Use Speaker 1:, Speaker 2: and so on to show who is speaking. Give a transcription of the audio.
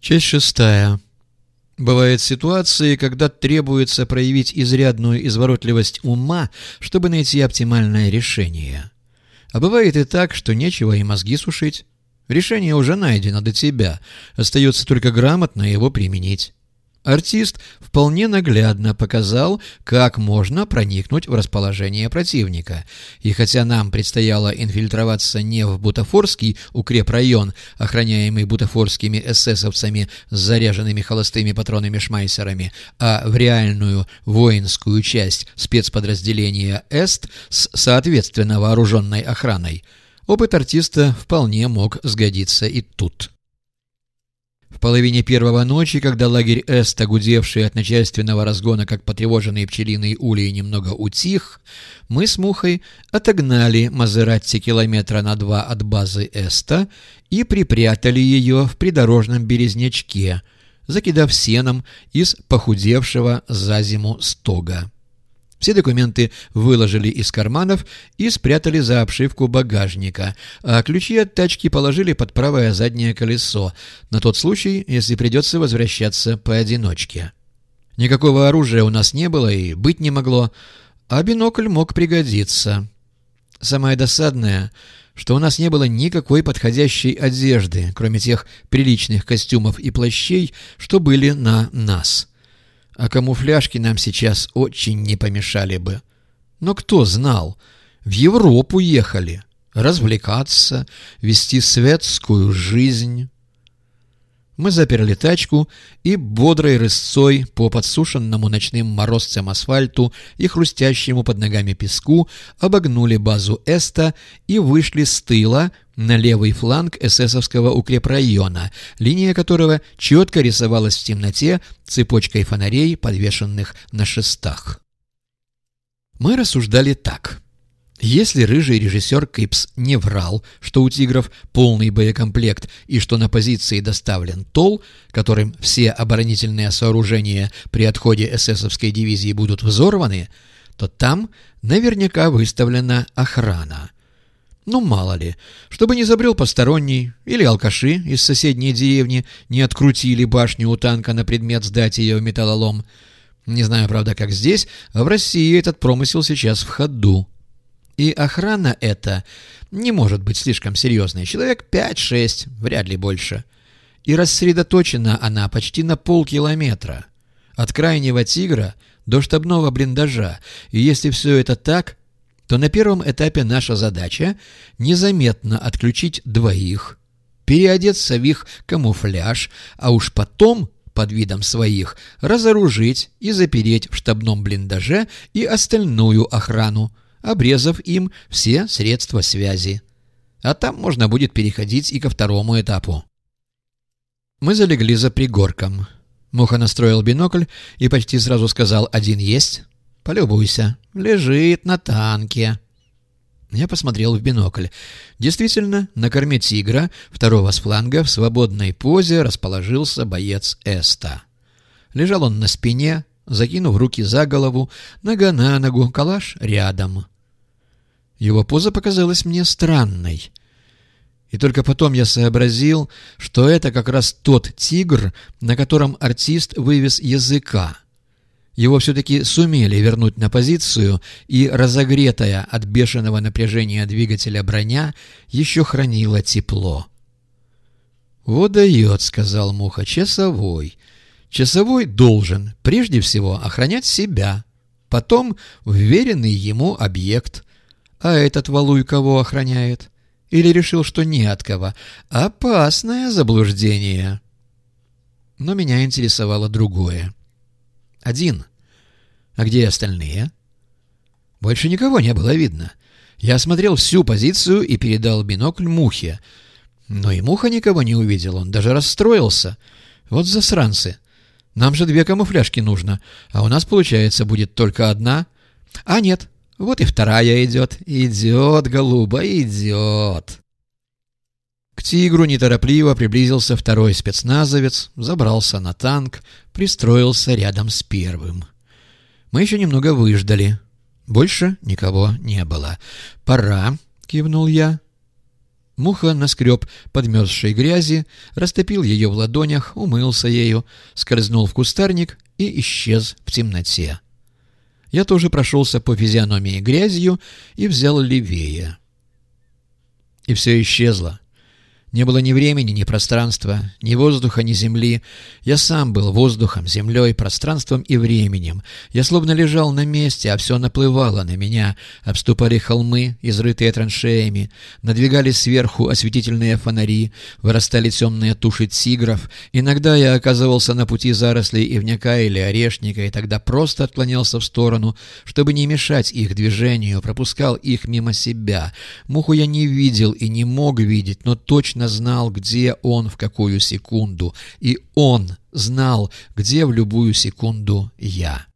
Speaker 1: Часть шестая. Бывают ситуации, когда требуется проявить изрядную изворотливость ума, чтобы найти оптимальное решение. А бывает и так, что нечего и мозги сушить. Решение уже найдено до тебя, остается только грамотно его применить. Артист вполне наглядно показал, как можно проникнуть в расположение противника. И хотя нам предстояло инфильтроваться не в Бутафорский укрепрайон, охраняемый бутафорскими эсэсовцами с заряженными холостыми патронами-шмайсерами, а в реальную воинскую часть спецподразделения «Эст» с соответственно вооруженной охраной, опыт артиста вполне мог сгодиться и тут. Половине первого ночи, когда лагерь Эста, гудевший от начальственного разгона, как потревоженные пчелиные ульи, немного утих, мы с Мухой отогнали Мазератти километра на два от базы Эста и припрятали ее в придорожном березнячке, закидав сеном из похудевшего за зиму стога. Все документы выложили из карманов и спрятали за обшивку багажника, а ключи от тачки положили под правое заднее колесо, на тот случай, если придется возвращаться поодиночке. Никакого оружия у нас не было и быть не могло, а бинокль мог пригодиться. Самое досадное, что у нас не было никакой подходящей одежды, кроме тех приличных костюмов и плащей, что были на нас. А камуфляжки нам сейчас очень не помешали бы. Но кто знал? В Европу ехали. Развлекаться, вести светскую жизнь. Мы заперли тачку и бодрой рысцой по подсушенному ночным морозцам асфальту и хрустящему под ногами песку обогнули базу Эста и вышли с тыла на левый фланг эсэсовского укрепрайона, линия которого четко рисовалась в темноте цепочкой фонарей, подвешенных на шестах. Мы рассуждали так. Если рыжий режиссер Кипс не врал, что у «Тигров» полный боекомплект и что на позиции доставлен ТОЛ, которым все оборонительные сооружения при отходе эсэсовской дивизии будут взорваны, то там наверняка выставлена охрана. Ну, мало ли, чтобы не забрел посторонний или алкаши из соседней деревни не открутили башню у танка на предмет сдать ее в металлолом. Не знаю, правда, как здесь, а в России этот промысел сейчас в ходу. И охрана эта не может быть слишком серьезной. Человек 5-6, вряд ли больше. И рассредоточена она почти на полкилометра. От крайнего «Тигра» до штабного блиндажа. И если все это так, то на первом этапе наша задача незаметно отключить двоих, переодеться в их камуфляж, а уж потом под видом своих разоружить и запереть в штабном блиндаже и остальную охрану, обрезав им все средства связи. А там можно будет переходить и ко второму этапу. Мы залегли за пригорком. Муха настроил бинокль и почти сразу сказал «один есть». «Полюбуйся, лежит на танке». Я посмотрел в бинокль. Действительно, на корме «Тигра» второго с фланга в свободной позе расположился боец Эста. Лежал он на спине, закинув руки за голову, нога на ногу, калаш рядом. Его поза показалась мне странной. И только потом я сообразил, что это как раз тот тигр, на котором артист вывез языка. Его все-таки сумели вернуть на позицию, и разогретая от бешеного напряжения двигателя броня еще хранила тепло. «Вот дает», — сказал Муха, — «часовой». Часовой должен прежде всего охранять себя, потом вверенный ему объект. А этот валуй кого охраняет? Или решил, что не от кого? Опасное заблуждение. Но меня интересовало другое. Один. А где остальные? Больше никого не было видно. Я осмотрел всю позицию и передал бинокль Мухе. Но и Муха никого не увидел, он даже расстроился. Вот засранцы. Нам же две камуфляжки нужно, а у нас, получается, будет только одна. А нет, вот и вторая идет. Идет, голуба, идет. К тигру неторопливо приблизился второй спецназовец, забрался на танк, пристроился рядом с первым. Мы еще немного выждали. Больше никого не было. «Пора», — кивнул я. Муха наскреб подмерзшей грязи, растопил ее в ладонях, умылся ею, скользнул в кустарник и исчез в темноте. Я тоже прошелся по физиономии грязью и взял левее. И все исчезло. Не было ни времени, ни пространства, ни воздуха, ни земли. Я сам был воздухом, землей, пространством и временем. Я словно лежал на месте, а все наплывало на меня. Обступали холмы, изрытые траншеями. Надвигались сверху осветительные фонари. Вырастали темные туши тигров. Иногда я оказывался на пути зарослей ивняка или орешника, и тогда просто отклонялся в сторону, чтобы не мешать их движению, пропускал их мимо себя. Муху я не видел и не мог видеть, но точно точно знал, где он в какую секунду, и он знал, где в любую секунду я.